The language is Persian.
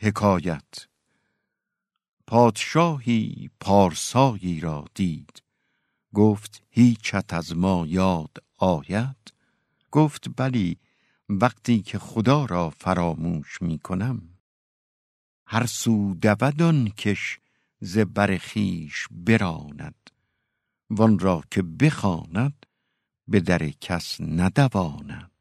حکایت. پادشاهی پارسایی را دید. گفت هیچت از ما یاد آید. گفت بلی وقتی که خدا را فراموش می کنم هر سو دودان کش ز برخیش براند. وان را که بخواند به در کس ندواند.